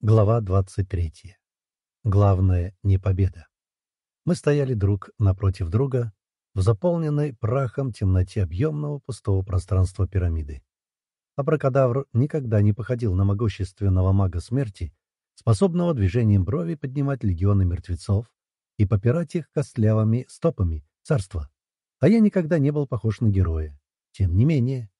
Глава 23. Главное — не победа. Мы стояли друг напротив друга в заполненной прахом темноте объемного пустого пространства пирамиды. Абракадавр никогда не походил на могущественного мага смерти, способного движением брови поднимать легионы мертвецов и попирать их костлявыми стопами царства. А я никогда не был похож на героя. Тем не менее.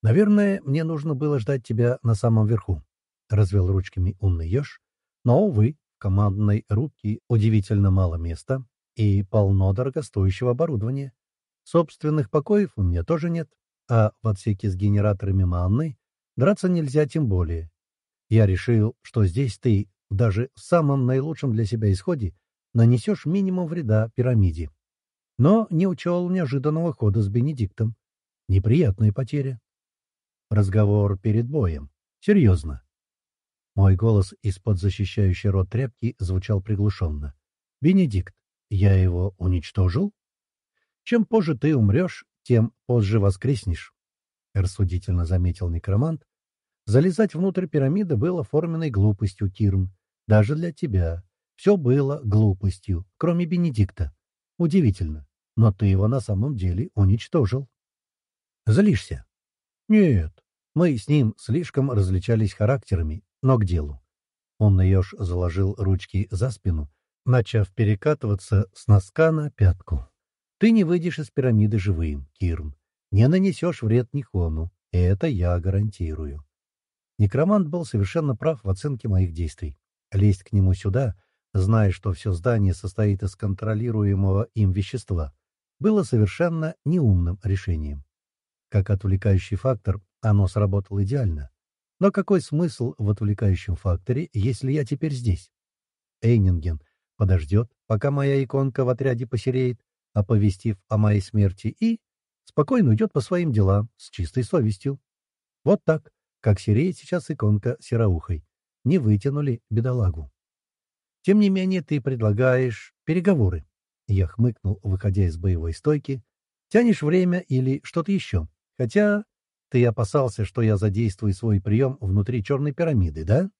Наверное, мне нужно было ждать тебя на самом верху, — развел ручками умный еж. «Но, увы, в командной рубке удивительно мало места и полно дорогостоящего оборудования. Собственных покоев у меня тоже нет, а в отсеке с генераторами манны драться нельзя тем более. Я решил, что здесь ты, даже в самом наилучшем для себя исходе, нанесешь минимум вреда пирамиде. Но не учел неожиданного хода с Бенедиктом. Неприятная потеря. Разговор перед боем. Серьезно. Мой голос из-под защищающей рот тряпки звучал приглушенно. «Бенедикт, я его уничтожил? Чем позже ты умрешь, тем позже воскреснешь», — рассудительно заметил некромант. «Залезать внутрь пирамиды было форменной глупостью, Кирн. Даже для тебя. Все было глупостью, кроме Бенедикта. Удивительно, но ты его на самом деле уничтожил». «Злишься?» «Нет, мы с ним слишком различались характерами, но к делу. Умный еж заложил ручки за спину, начав перекатываться с носка на пятку. «Ты не выйдешь из пирамиды живым, Кирн. Не нанесешь вред Нихону. Это я гарантирую». Некромант был совершенно прав в оценке моих действий. Лезть к нему сюда, зная, что все здание состоит из контролируемого им вещества, было совершенно неумным решением. Как отвлекающий фактор оно сработало идеально. Но какой смысл в отвлекающем факторе, если я теперь здесь? Эйнинген подождет, пока моя иконка в отряде посереет, оповестив о моей смерти, и спокойно уйдет по своим делам, с чистой совестью. Вот так, как сереет сейчас иконка сероухой. Не вытянули бедолагу. Тем не менее, ты предлагаешь переговоры. Я хмыкнул, выходя из боевой стойки. Тянешь время или что-то еще. Хотя ты опасался, что я задействую свой прием внутри черной пирамиды, да?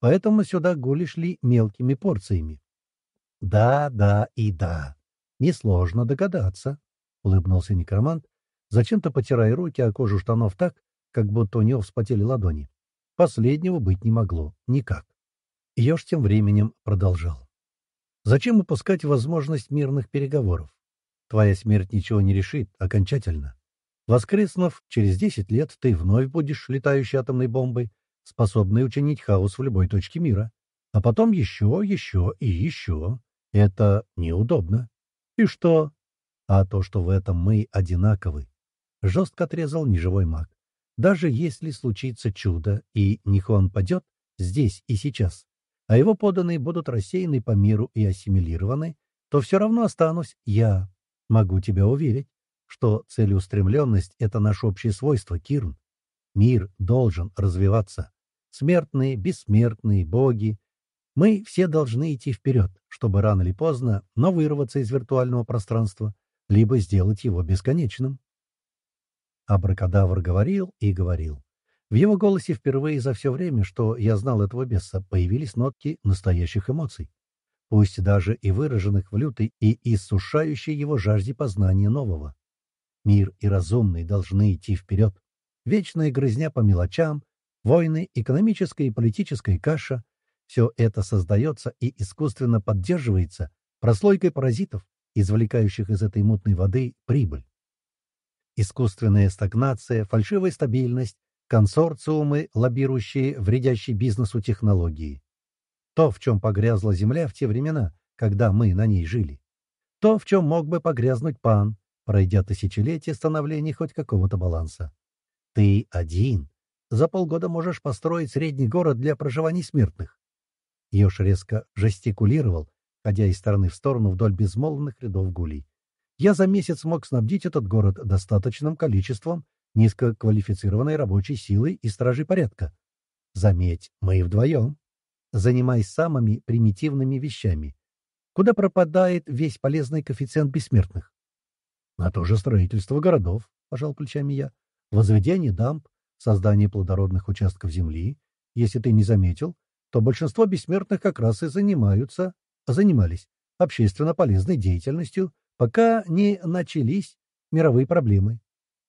Поэтому сюда гулишь ли мелкими порциями? — Да, да и да. Несложно догадаться, — улыбнулся некромант, зачем-то потирая руки о кожу штанов так, как будто у него вспотели ладони. Последнего быть не могло. Никак. Еж тем временем продолжал. Зачем упускать возможность мирных переговоров? Твоя смерть ничего не решит окончательно. Воскреснув через десять лет, ты вновь будешь летающей атомной бомбой, способной учинить хаос в любой точке мира. А потом еще, еще и еще. Это неудобно. И что? А то, что в этом мы одинаковы. Жестко отрезал неживой маг. Даже если случится чудо, и Нихон падет здесь и сейчас, а его поданные будут рассеяны по миру и ассимилированы, то все равно останусь я. Могу тебя уверить что целеустремленность — это наше общее свойство, Кирн. Мир должен развиваться. Смертные, бессмертные, боги. Мы все должны идти вперед, чтобы рано или поздно, но вырваться из виртуального пространства, либо сделать его бесконечным. Абракадавр говорил и говорил. В его голосе впервые за все время, что я знал этого беса, появились нотки настоящих эмоций, пусть даже и выраженных в лютой и иссушающей его жажде познания нового. Мир и разумный должны идти вперед. Вечная грызня по мелочам, войны, экономическая и политическая каша — все это создается и искусственно поддерживается прослойкой паразитов, извлекающих из этой мутной воды прибыль. Искусственная стагнация, фальшивая стабильность, консорциумы, лоббирующие вредящие бизнесу технологии. То, в чем погрязла Земля в те времена, когда мы на ней жили. То, в чем мог бы погрязнуть пан, пройдя тысячелетия становления хоть какого-то баланса. Ты один. За полгода можешь построить средний город для проживания смертных. Еж резко жестикулировал, ходя из стороны в сторону вдоль безмолвных рядов гулей. Я за месяц мог снабдить этот город достаточным количеством низкоквалифицированной рабочей силы и стражей порядка. Заметь, мы вдвоем. Занимаясь самыми примитивными вещами. Куда пропадает весь полезный коэффициент бессмертных? На то же строительство городов, — пожал плечами я, — возведение дамб, создание плодородных участков земли. Если ты не заметил, то большинство бессмертных как раз и занимаются, занимались общественно полезной деятельностью, пока не начались мировые проблемы.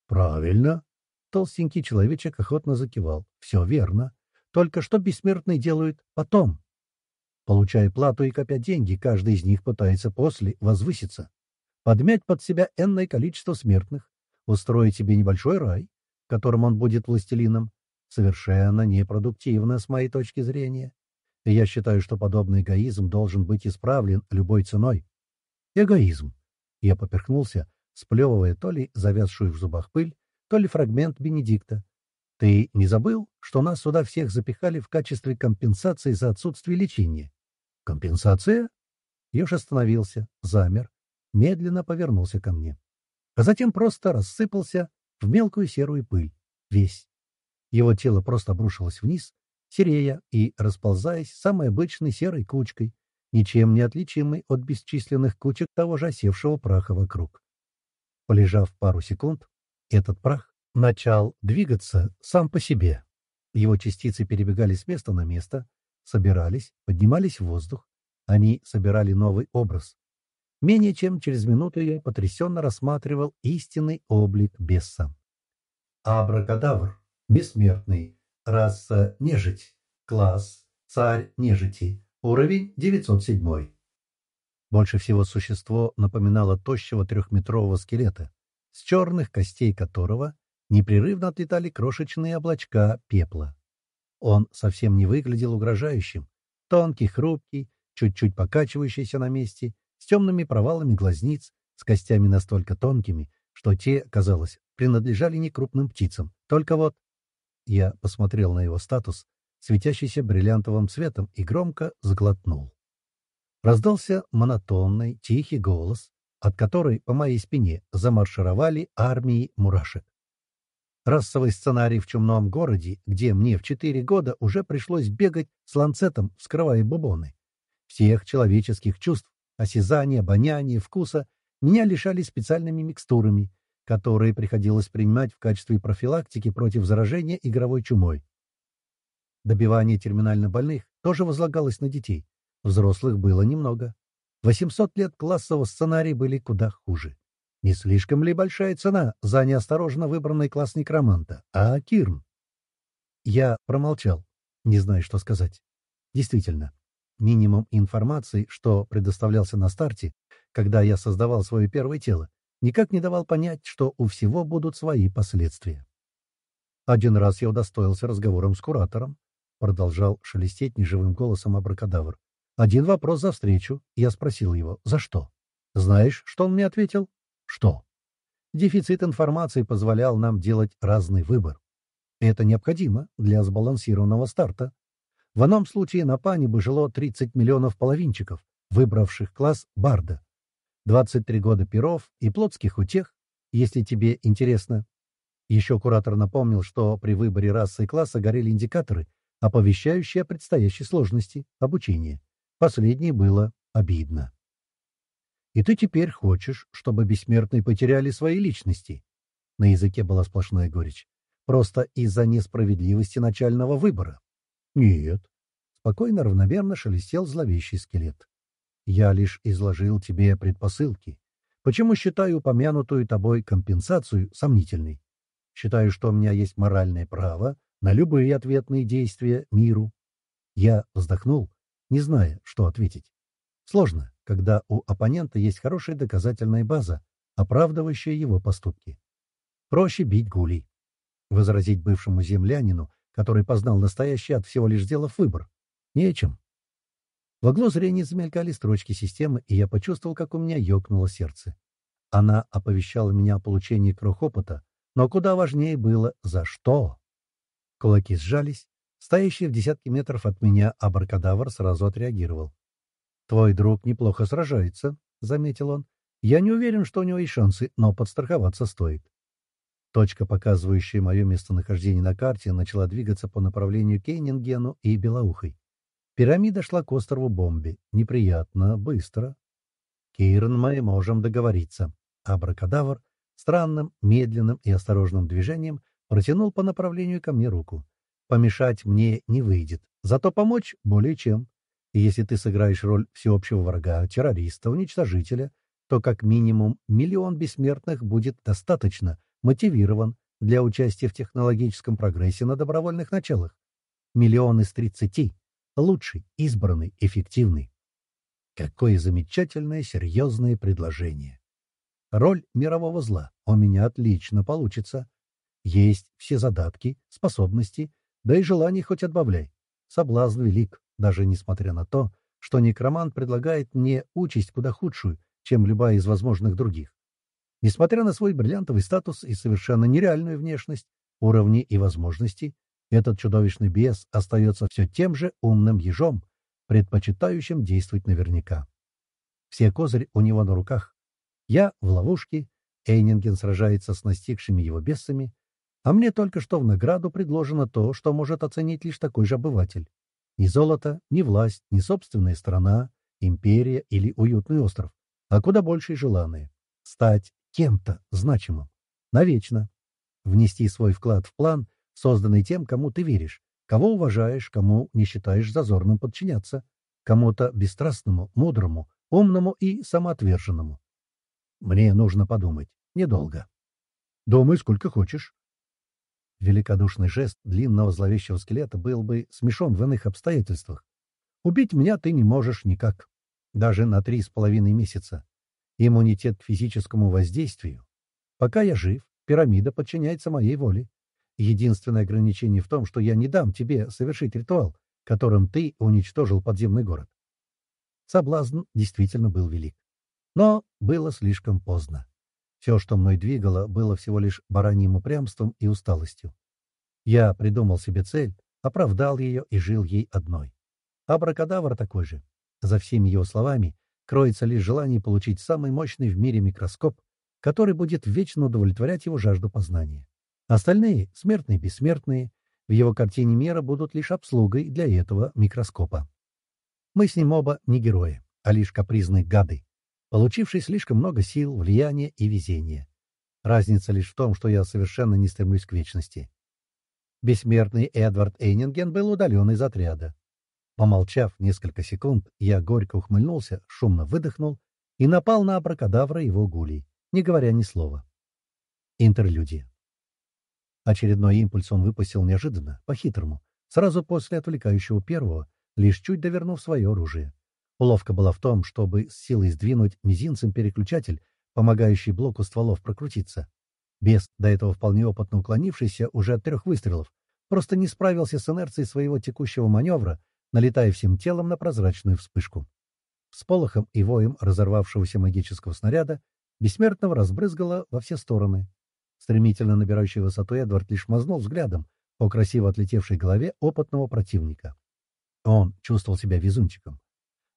Правильно. Толстенький человечек охотно закивал. Все верно. Только что бессмертные делают потом? Получая плату и копя деньги, каждый из них пытается после возвыситься. Подмять под себя энное количество смертных, устроить себе небольшой рай, в котором он будет властелином, совершенно непродуктивно с моей точки зрения. Я считаю, что подобный эгоизм должен быть исправлен любой ценой. Эгоизм. Я поперхнулся, сплевывая то ли завязшую в зубах пыль, то ли фрагмент Бенедикта. Ты не забыл, что нас сюда всех запихали в качестве компенсации за отсутствие лечения? Компенсация? Еж остановился, замер, медленно повернулся ко мне. А затем просто рассыпался в мелкую серую пыль. Весь. Его тело просто обрушилось вниз, серея и расползаясь самой обычной серой кучкой, ничем не отличимой от бесчисленных кучек того же осевшего праха вокруг. Полежав пару секунд, этот прах начал двигаться сам по себе. Его частицы перебегали с места на место, собирались, поднимались в воздух. Они собирали новый образ. Менее чем через минуту я потрясенно рассматривал истинный облик беса. Абракадавр. Бессмертный. Раса нежить. Класс. Царь нежити. Уровень 907. Больше всего существо напоминало тощего трехметрового скелета, с черных костей которого непрерывно отлетали крошечные облачка пепла. Он совсем не выглядел угрожающим. Тонкий, хрупкий, чуть-чуть покачивающийся на месте, с темными провалами глазниц, с костями настолько тонкими, что те, казалось, принадлежали не крупным птицам. Только вот... Я посмотрел на его статус, светящийся бриллиантовым цветом, и громко заглотнул. Раздался монотонный, тихий голос, от которой по моей спине замаршировали армии мурашек. Расовый сценарий в чумном городе, где мне в четыре года уже пришлось бегать с ланцетом, вскрывая бубоны. Всех человеческих чувств, осязания, обоняния, вкуса меня лишали специальными микстурами, которые приходилось принимать в качестве профилактики против заражения игровой чумой. Добивание терминально больных тоже возлагалось на детей. Взрослых было немного. 800 лет классового сценария были куда хуже. Не слишком ли большая цена за неосторожно выбранный класс некроманта? А Кирн? Я промолчал, не зная, что сказать. Действительно, минимум информации, что предоставлялся на старте, когда я создавал свое первое тело, никак не давал понять, что у всего будут свои последствия. Один раз я удостоился разговором с куратором, продолжал шелестеть неживым голосом абракадавр. Один вопрос за встречу. Я спросил его, за что? Знаешь, что он мне ответил? Что? Дефицит информации позволял нам делать разный выбор. Это необходимо для сбалансированного старта. В одном случае на пане бы жило 30 миллионов половинчиков, выбравших класс Барда. 23 года перов и плотских утех, если тебе интересно. Еще куратор напомнил, что при выборе расы и класса горели индикаторы, оповещающие о предстоящей сложности обучения. Последнее было обидно. И ты теперь хочешь, чтобы бессмертные потеряли свои личности? На языке была сплошная горечь. Просто из-за несправедливости начального выбора. Нет. Спокойно, равномерно шелестел зловещий скелет. Я лишь изложил тебе предпосылки. Почему считаю упомянутую тобой компенсацию сомнительной? Считаю, что у меня есть моральное право на любые ответные действия миру. Я вздохнул, не зная, что ответить. Сложно, когда у оппонента есть хорошая доказательная база, оправдывающая его поступки. Проще бить гулей. Возразить бывшему землянину, который познал настоящий от всего лишь сделав выбор. Нечем. В углу зрения замелькали строчки системы, и я почувствовал, как у меня ёкнуло сердце. Она оповещала меня о получении крохопота, но куда важнее было «за что?». Кулаки сжались. Стоящий в десятке метров от меня абракадавр сразу отреагировал. «Твой друг неплохо сражается», — заметил он. «Я не уверен, что у него есть шансы, но подстраховаться стоит». Точка, показывающая мое местонахождение на карте, начала двигаться по направлению Кейнингену и Белоухой. Пирамида шла к острову Бомби. Неприятно, быстро. «Кирн, мы можем договориться». Абракадавр странным, медленным и осторожным движением протянул по направлению ко мне руку. Помешать мне не выйдет, зато помочь более чем. И если ты сыграешь роль всеобщего врага, террориста, уничтожителя, то как минимум миллион бессмертных будет достаточно мотивирован для участия в технологическом прогрессе на добровольных началах. Миллион из тридцати. Лучший, избранный, эффективный. Какое замечательное, серьезное предложение. Роль мирового зла у меня отлично получится. Есть все задатки, способности, да и желаний хоть отбавляй. Соблазн велик, даже несмотря на то, что некромант предлагает мне участь куда худшую, чем любая из возможных других. Несмотря на свой бриллиантовый статус и совершенно нереальную внешность, уровни и возможности, этот чудовищный бес остается все тем же умным ежом, предпочитающим действовать наверняка. Все козырь у него на руках. Я в ловушке, Эйнинген сражается с настигшими его бесами, а мне только что в награду предложено то, что может оценить лишь такой же обыватель. Ни золото, ни власть, ни собственная страна, империя или уютный остров, а куда больше и желанное — стать кем-то значимым, навечно, внести свой вклад в план, созданный тем, кому ты веришь, кого уважаешь, кому не считаешь зазорным подчиняться, кому-то бесстрастному, мудрому, умному и самоотверженному. Мне нужно подумать. Недолго. Думай, сколько хочешь. Великодушный жест длинного зловещего скелета был бы смешон в иных обстоятельствах. Убить меня ты не можешь никак. Даже на три с половиной месяца. Иммунитет к физическому воздействию. Пока я жив, пирамида подчиняется моей воле. Единственное ограничение в том, что я не дам тебе совершить ритуал, которым ты уничтожил подземный город. Соблазн действительно был велик. Но было слишком поздно. Все, что мной двигало, было всего лишь бараньим упрямством и усталостью. Я придумал себе цель, оправдал ее и жил ей одной. Абракадавр такой же. За всеми его словами кроется лишь желание получить самый мощный в мире микроскоп, который будет вечно удовлетворять его жажду познания. Остальные, смертные и бессмертные, в его картине мира будут лишь обслугой для этого микроскопа. Мы с ним оба не герои, а лишь капризные гады, получившие слишком много сил, влияния и везения. Разница лишь в том, что я совершенно не стремлюсь к вечности. Бессмертный Эдвард Эйнинген был удален из отряда. Помолчав несколько секунд, я горько ухмыльнулся, шумно выдохнул и напал на абракадавра его гулей, не говоря ни слова. Интерлюдия. Очередной импульс он выпустил неожиданно, по-хитрому, сразу после отвлекающего первого, лишь чуть довернув свое оружие. Уловка была в том, чтобы с силой сдвинуть мизинцем переключатель, помогающий блоку стволов прокрутиться. Бес, до этого вполне опытно уклонившийся уже от трех выстрелов, просто не справился с инерцией своего текущего маневра, налетая всем телом на прозрачную вспышку. С полохом и воем разорвавшегося магического снаряда бессмертного разбрызгало во все стороны. Стремительно набирающий высоту Эдвард лишь мазнул взглядом по красиво отлетевшей голове опытного противника. Он чувствовал себя везунчиком.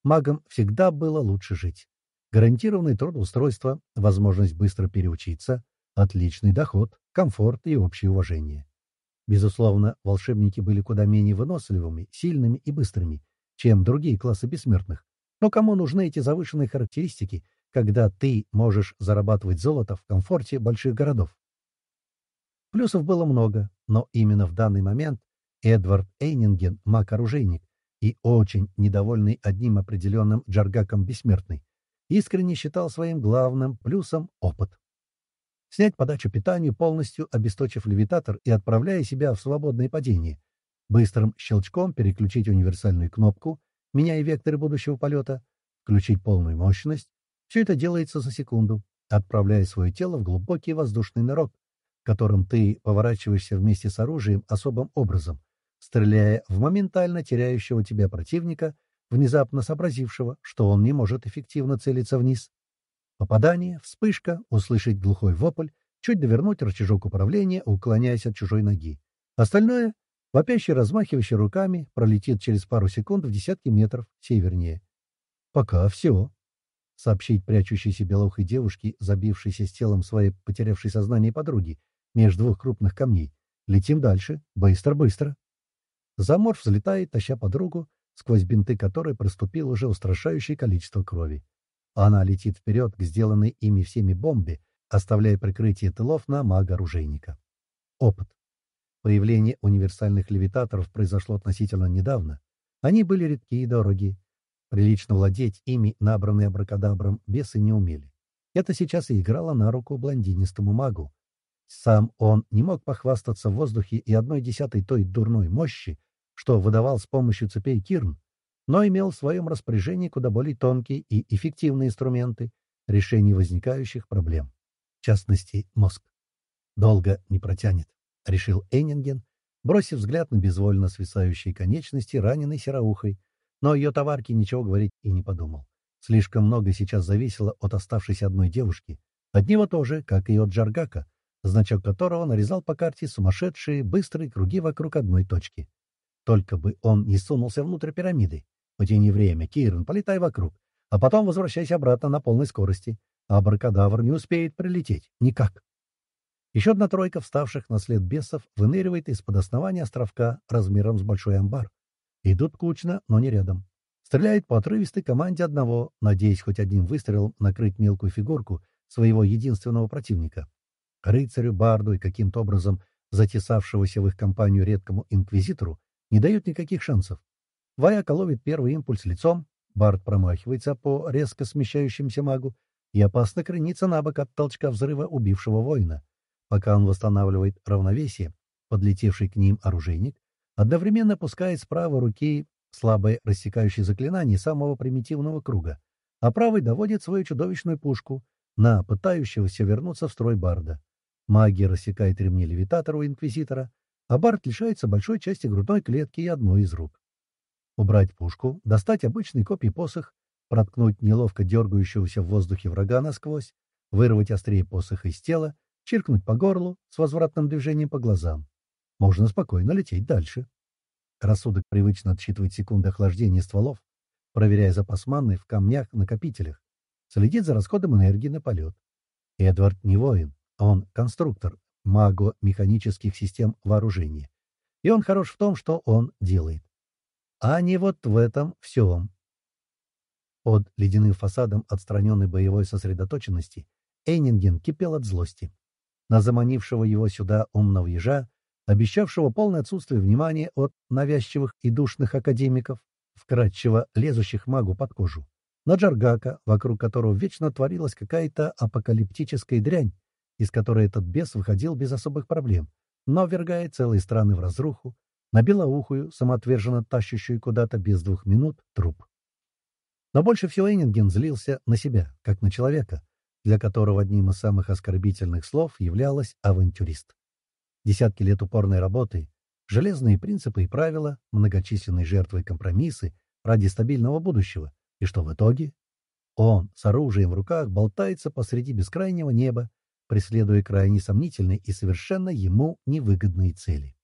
Магам всегда было лучше жить. Гарантированное трудоустройство, возможность быстро переучиться, отличный доход, комфорт и общее уважение. Безусловно, волшебники были куда менее выносливыми, сильными и быстрыми, чем другие классы бессмертных. Но кому нужны эти завышенные характеристики, когда ты можешь зарабатывать золото в комфорте больших городов? Плюсов было много, но именно в данный момент Эдвард Эйнинген, маг-оружейник, и очень недовольный одним определенным джаргаком бессмертный, искренне считал своим главным плюсом опыт. Снять подачу питанию, полностью обесточив левитатор и отправляя себя в свободное падение, быстрым щелчком переключить универсальную кнопку, меняя векторы будущего полета, включить полную мощность, все это делается за секунду, отправляя свое тело в глубокий воздушный нырок, которым ты поворачиваешься вместе с оружием особым образом, стреляя в моментально теряющего тебя противника, внезапно сообразившего, что он не может эффективно целиться вниз. Попадание, вспышка, услышать глухой вопль, чуть довернуть рычажок управления, уклоняясь от чужой ноги. Остальное, вопящий, размахивающий руками, пролетит через пару секунд в десятки метров севернее. Пока все сообщить прячущейся белоухой девушке, забившейся с телом своей потерявшей сознание подруги, между двух крупных камней. Летим дальше. Быстро-быстро. Заморф взлетает, таща подругу, сквозь бинты которой проступило уже устрашающее количество крови. Она летит вперед к сделанной ими всеми бомбе, оставляя прикрытие тылов на мага-оружейника. Опыт. Появление универсальных левитаторов произошло относительно недавно. Они были редки и дороги. Прилично владеть ими, набранные абракадабром, бесы не умели. Это сейчас и играло на руку блондинистому магу. Сам он не мог похвастаться в воздухе и одной десятой той дурной мощи, что выдавал с помощью цепей Кирн, но имел в своем распоряжении куда более тонкие и эффективные инструменты решения возникающих проблем. В частности, мозг. Долго не протянет, — решил Эннинген, бросив взгляд на безвольно свисающие конечности раненой сероухой, но ее товарке ничего говорить и не подумал. Слишком много сейчас зависело от оставшейся одной девушки, от него тоже, как и от Джаргака, значок которого нарезал по карте сумасшедшие быстрые круги вокруг одной точки. Только бы он не сунулся внутрь пирамиды. Потяни время, Кирн, полетай вокруг, а потом возвращайся обратно на полной скорости. Абракадавр не успеет прилететь. Никак. Еще одна тройка вставших на след бесов выныривает из-под основания островка размером с большой амбар. Идут кучно, но не рядом. Стреляет по отрывистой команде одного, надеясь хоть одним выстрелом накрыть мелкую фигурку своего единственного противника. Рыцарю, барду и каким-то образом затесавшегося в их компанию редкому инквизитору не дают никаких шансов. Ваяка ловит первый импульс лицом, Бард промахивается по резко смещающемуся магу и опасно кренится на бок от толчка взрыва убившего воина. Пока он восстанавливает равновесие, подлетевший к ним оружейник одновременно пускает с правой руки слабое рассекающее заклинание самого примитивного круга, а правый доводит свою чудовищную пушку на пытающегося вернуться в строй Барда. Магия рассекает ремни левитатора у Инквизитора, а Бард лишается большой части грудной клетки и одной из рук. Убрать пушку, достать обычный копий посох, проткнуть неловко дергающегося в воздухе врага насквозь, вырвать острее посоха из тела, чиркнуть по горлу с возвратным движением по глазам. Можно спокойно лететь дальше. Рассудок привычно отсчитывает секунды охлаждения стволов, проверяя запас манны в камнях-накопителях, следит за расходом энергии на полет. Эдвард не воин, он конструктор маго-механических систем вооружения. И он хорош в том, что он делает а не вот в этом всем. Под ледяным фасадом отстраненной боевой сосредоточенности Эйнинген кипел от злости. На заманившего его сюда умного ежа, обещавшего полное отсутствие внимания от навязчивых и душных академиков, вкратчиво лезущих магу под кожу, на Джаргака, вокруг которого вечно творилась какая-то апокалиптическая дрянь, из которой этот бес выходил без особых проблем, но ввергая целые страны в разруху, на белоухую, самоотверженно тащущую куда-то без двух минут, труп. Но больше всего Эннинген злился на себя, как на человека, для которого одним из самых оскорбительных слов являлось «авантюрист». Десятки лет упорной работы, железные принципы и правила, многочисленные жертвы и компромиссы ради стабильного будущего. И что в итоге? Он с оружием в руках болтается посреди бескрайнего неба, преследуя крайне сомнительные и совершенно ему невыгодные цели.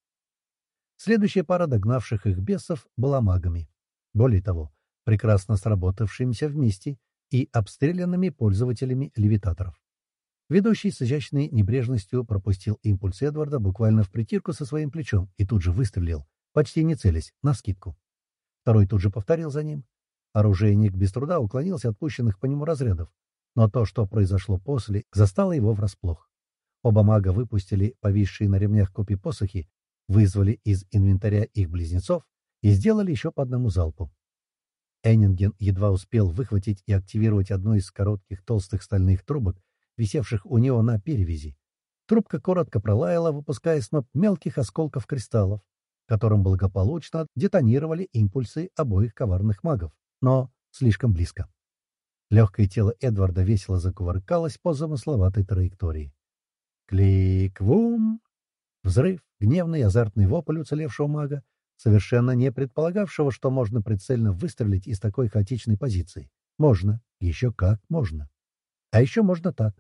Следующая пара догнавших их бесов была магами. Более того, прекрасно сработавшимися вместе и обстрелянными пользователями левитаторов. Ведущий с изящной небрежностью пропустил импульс Эдварда буквально в притирку со своим плечом и тут же выстрелил, почти не целясь, навскидку. Второй тут же повторил за ним. Оружейник без труда уклонился от пущенных по нему разрядов, но то, что произошло после, застало его врасплох. Оба мага выпустили повисшие на ремнях копий посохи вызвали из инвентаря их близнецов и сделали еще по одному залпу. Эннинген едва успел выхватить и активировать одну из коротких толстых стальных трубок, висевших у него на перевязи. Трубка коротко пролаяла, выпуская сноп мелких осколков кристаллов, которым благополучно детонировали импульсы обоих коварных магов, но слишком близко. Легкое тело Эдварда весело закувыркалось по замысловатой траектории. Клик-вум! Взрыв, гневный азартный вопль уцелевшего мага, совершенно не предполагавшего, что можно прицельно выстрелить из такой хаотичной позиции. Можно. Еще как можно. А еще можно так.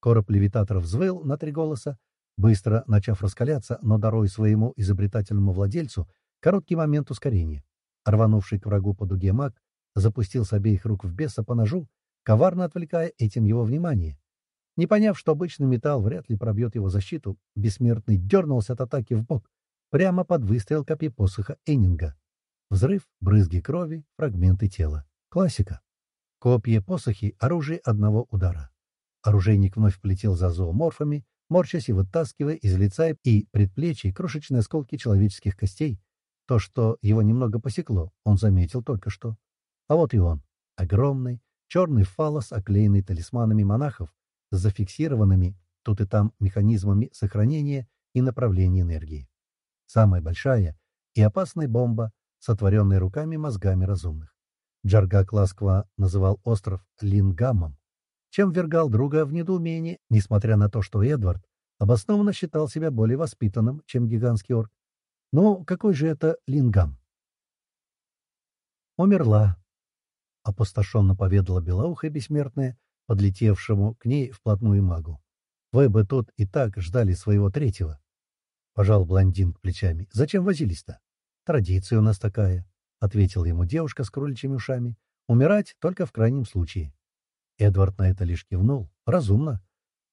Короб левитатора взвыл на три голоса, быстро начав раскаляться, но даруя своему изобретательному владельцу короткий момент ускорения. Рванувший к врагу по дуге маг запустил с обеих рук в беса по ножу, коварно отвлекая этим его внимание, не поняв, что обычный металл вряд ли пробьет его защиту, бессмертный дернулся от атаки в бок, прямо под выстрел копья посоха Эннинга. Взрыв, брызги крови, фрагменты тела. Классика. Копья посохи — оружие одного удара. Оружейник вновь полетел за зооморфами, морщась и вытаскивая из лица и предплечий крошечные осколки человеческих костей. То, что его немного посекло, он заметил только что. А вот и он. Огромный, черный фалос, оклеенный талисманами монахов, с зафиксированными тут и там механизмами сохранения и направления энергии. Самая большая и опасная бомба, сотворенная руками мозгами разумных. Джаргак ласково называл остров Лингамом, чем ввергал друга в недоумение, несмотря на то, что Эдвард обоснованно считал себя более воспитанным, чем гигантский орк. Но какой же это Лингам? «Умерла», — опустошенно поведала белоухая бессмертная, подлетевшему к ней вплотную магу. «Вы бы тут и так ждали своего третьего». Пожал блондин плечами. «Зачем возились-то?» «Традиция у нас такая», — ответила ему девушка с кроличьими ушами. «Умирать только в крайнем случае». Эдвард на это лишь кивнул. «Разумно.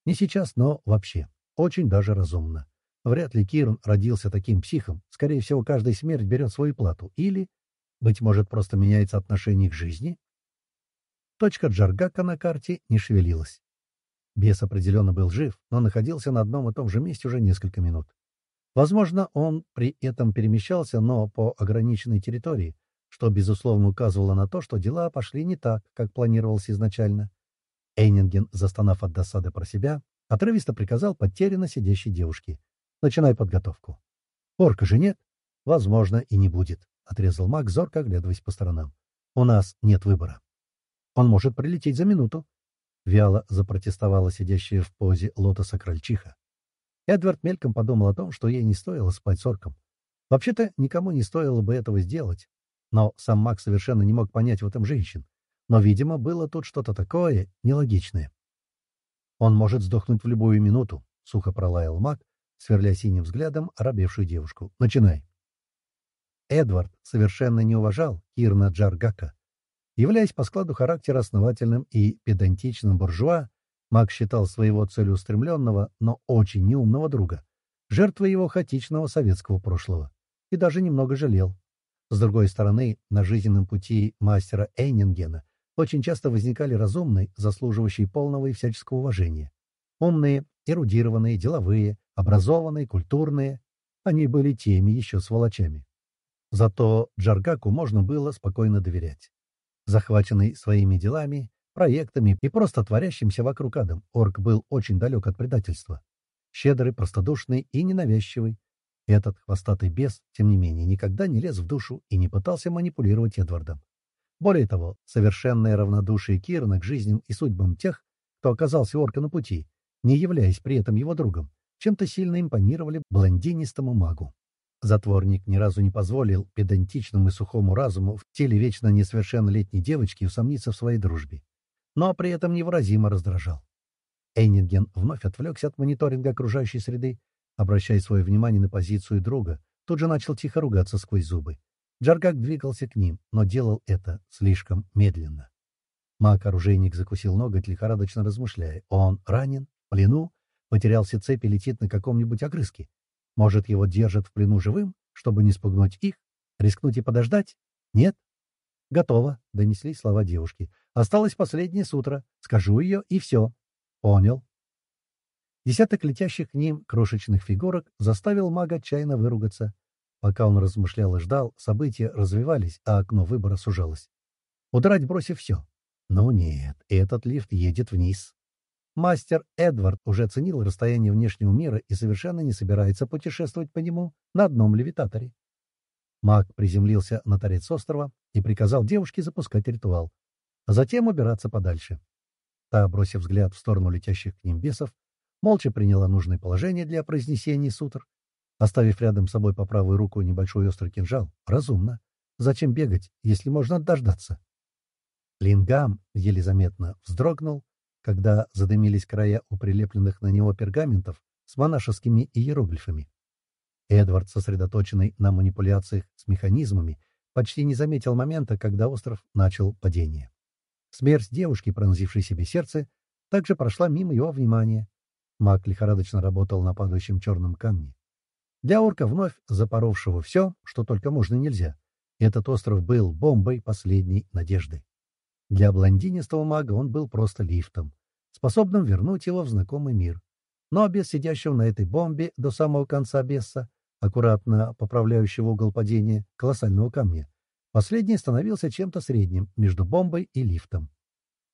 Не сейчас, но вообще. Очень даже разумно. Вряд ли Кирн родился таким психом. Скорее всего, каждая смерть берет свою плату. Или, быть может, просто меняется отношение к жизни? Точка Джаргака на карте не шевелилась. Бес определенно был жив, но находился на одном и том же месте уже несколько минут. Возможно, он при этом перемещался, но по ограниченной территории, что, безусловно, указывало на то, что дела пошли не так, как планировалось изначально. Эйнинген, застонав от досады про себя, отрывисто приказал потерянно сидящей девушке. «Начинай подготовку». «Орка же нет?» «Возможно, и не будет», — отрезал маг, зорко оглядываясь по сторонам. «У нас нет выбора. Он может прилететь за минуту». Вяло запротестовала сидящая в позе лотоса крольчиха. Эдвард мельком подумал о том, что ей не стоило спать с орком. Вообще-то никому не стоило бы этого сделать, но сам маг совершенно не мог понять в этом женщин. Но, видимо, было тут что-то такое нелогичное. «Он может сдохнуть в любую минуту», — сухо пролаял маг, сверля синим взглядом оробевшую девушку. «Начинай». Эдвард совершенно не уважал Кирна Джаргака. Являясь по складу характера основательным и педантичным буржуа, маг считал своего целеустремленного, но очень неумного друга, жертвой его хаотичного советского прошлого, и даже немного жалел. С другой стороны, на жизненном пути мастера Эйнингена очень часто возникали разумные, заслуживающие полного и всяческого уважения. Умные, эрудированные, деловые, образованные, культурные. Они были теми еще сволочами. Зато Джаргаку можно было спокойно доверять. Захваченный своими делами, проектами и просто творящимся вокруг адом, орк был очень далек от предательства. Щедрый, простодушный и ненавязчивый, этот хвостатый бес, тем не менее, никогда не лез в душу и не пытался манипулировать Эдвардом. Более того, совершенное равнодушие Кирна к жизням и судьбам тех, кто оказался орка на пути, не являясь при этом его другом, чем-то сильно импонировали блондинистому магу. Затворник ни разу не позволил педантичному и сухому разуму в теле вечно несовершеннолетней девочки усомниться в своей дружбе, но при этом невыразимо раздражал. Эйнинген вновь отвлекся от мониторинга окружающей среды Обращая свое внимание на позицию друга, тут же начал тихо ругаться сквозь зубы. Джаргак двигался к ним, но делал это слишком медленно. Маг-оружейник закусил ноготь, лихорадочно размышляя. Он ранен, в плену, потерял все цепи, летит на каком-нибудь огрызке. Может, его держат в плену живым, чтобы не спугнуть их? Рискнуть и подождать? Нет? Готово, — донеслись слова девушки. Осталось последнее сутро. Скажу ее, и все. Понял. Десяток летящих к ним крошечных фигурок заставил мага отчаянно выругаться. Пока он размышлял и ждал, события развивались, а окно выбора сужалось. Удрать бросив все. Но нет, этот лифт едет вниз. Мастер Эдвард уже оценил расстояние внешнего мира и совершенно не собирается путешествовать по нему на одном левитаторе. Маг приземлился на торец острова и приказал девушке запускать ритуал, а затем убираться подальше. Та, бросив взгляд в сторону летящих к ним бесов, молча приняла нужное положение для произнесения сутр, оставив рядом с собой по правую руку небольшой острый кинжал. Разумно. Зачем бегать, если можно дождаться? Лингам еле заметно вздрогнул, когда задымились края у прилепленных на него пергаментов с монашескими иероглифами. Эдвард, сосредоточенный на манипуляциях с механизмами, почти не заметил момента, когда остров начал падение. Смерть девушки, пронзившей себе сердце, также прошла мимо его внимания, Маг лихорадочно работал на падающем черном камне. Для орка, вновь запоровшего все, что только можно и нельзя, этот остров был бомбой последней надежды. Для блондинистого мага он был просто лифтом, способным вернуть его в знакомый мир. но без сидящего на этой бомбе до самого конца Бесса, аккуратно поправляющего угол падения колоссального камня, последний становился чем-то средним между бомбой и лифтом.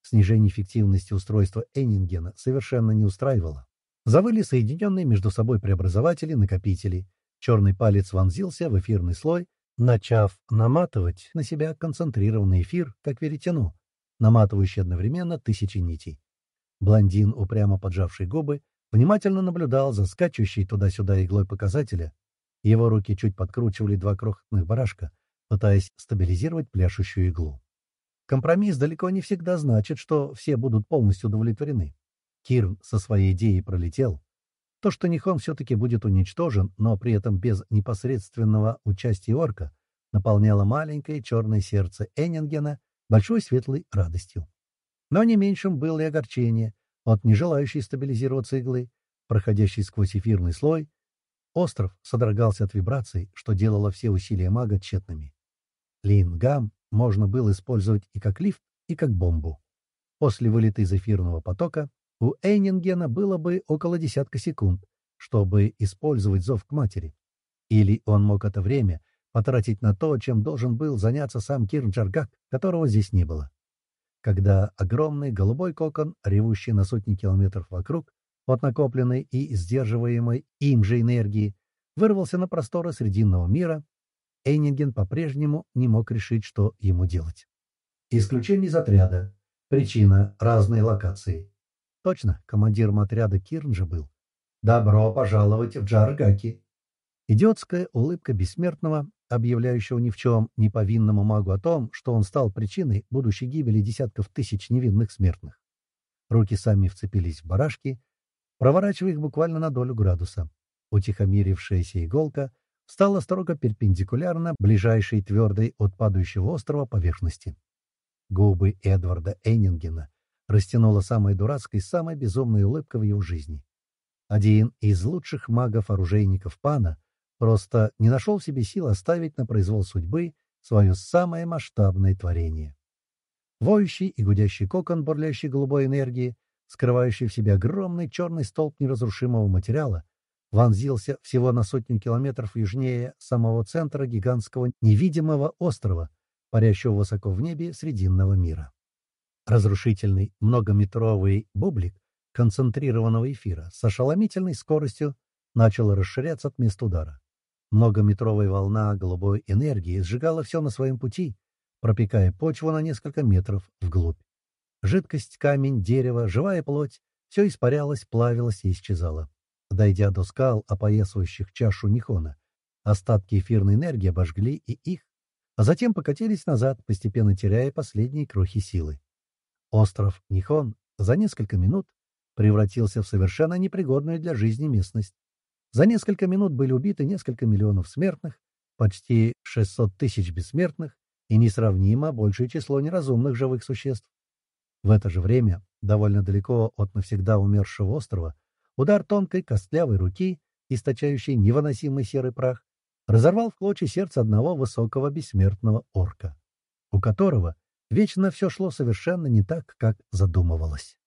Снижение эффективности устройства Эннингена совершенно не устраивало. Завыли соединенные между собой преобразователи-накопители. Черный палец вонзился в эфирный слой, начав наматывать на себя концентрированный эфир, как веретено, наматывающий одновременно тысячи нитей. Блондин, упрямо поджавший губы, внимательно наблюдал за скачущей туда-сюда иглой показателя. Его руки чуть подкручивали два крохотных барашка, пытаясь стабилизировать пляшущую иглу. Компромисс далеко не всегда значит, что все будут полностью удовлетворены. Кирн со своей идеей пролетел. То, что Нихон все-таки будет уничтожен, но при этом без непосредственного участия орка, наполняло маленькое черное сердце Эннингена большой светлой радостью. Но не меньшим было и огорчение от нежелающей стабилизироваться иглы, проходящей сквозь эфирный слой. Остров содрогался от вибраций, что делало все усилия мага тщетными. Лингам можно было использовать и как лифт, и как бомбу. После вылета из эфирного потока у Эйнингена было бы около десятка секунд, чтобы использовать зов к матери. Или он мог это время потратить на то, чем должен был заняться сам Кирн Джаргак, которого здесь не было. Когда огромный голубой кокон, ревущий на сотни километров вокруг, от накопленной и сдерживаемой им же энергии, вырвался на просторы Срединного мира, Эйнинген по-прежнему не мог решить, что ему делать. Исключение из отряда. Причина — разные локации. Точно, командиром отряда Кирн же был. «Добро пожаловать в Джаргаки!» Идиотская улыбка бессмертного, объявляющего ни в чем не повинному магу о том, что он стал причиной будущей гибели десятков тысяч невинных смертных. Руки сами вцепились в барашки, проворачивая их буквально на долю градуса. Утихомирившаяся иголка — стала строго перпендикулярно ближайшей твердой от падающего острова поверхности. Губы Эдварда Эннингена растянула самая дурацкая и самая безумная улыбка в его жизни. Один из лучших магов-оружейников Пана просто не нашел в себе сил оставить на произвол судьбы свое самое масштабное творение. Воющий и гудящий кокон бурлящей голубой энергии, скрывающий в себе огромный черный столб неразрушимого материала, вонзился всего на сотню километров южнее самого центра гигантского невидимого острова, парящего высоко в небе Срединного мира. Разрушительный многометровый бублик концентрированного эфира с ошеломительной скоростью начал расширяться от места удара. Многометровая волна голубой энергии сжигала все на своем пути, пропекая почву на несколько метров вглубь. Жидкость, камень, дерево, живая плоть — все испарялось, плавилось и исчезало. Дойдя до скал, опоясывающих чашу Нихона, остатки эфирной энергии обожгли и их, а затем покатились назад, постепенно теряя последние крохи силы. Остров Нихон за несколько минут превратился в совершенно непригодную для жизни местность. За несколько минут были убиты несколько миллионов смертных, почти 600 тысяч бессмертных и несравнимо большее число неразумных живых существ. В это же время, довольно далеко от навсегда умершего острова, Удар тонкой костлявой руки, источающей невыносимый серый прах, разорвал в клочья сердце одного высокого бессмертного орка, у которого вечно все шло совершенно не так, как задумывалось.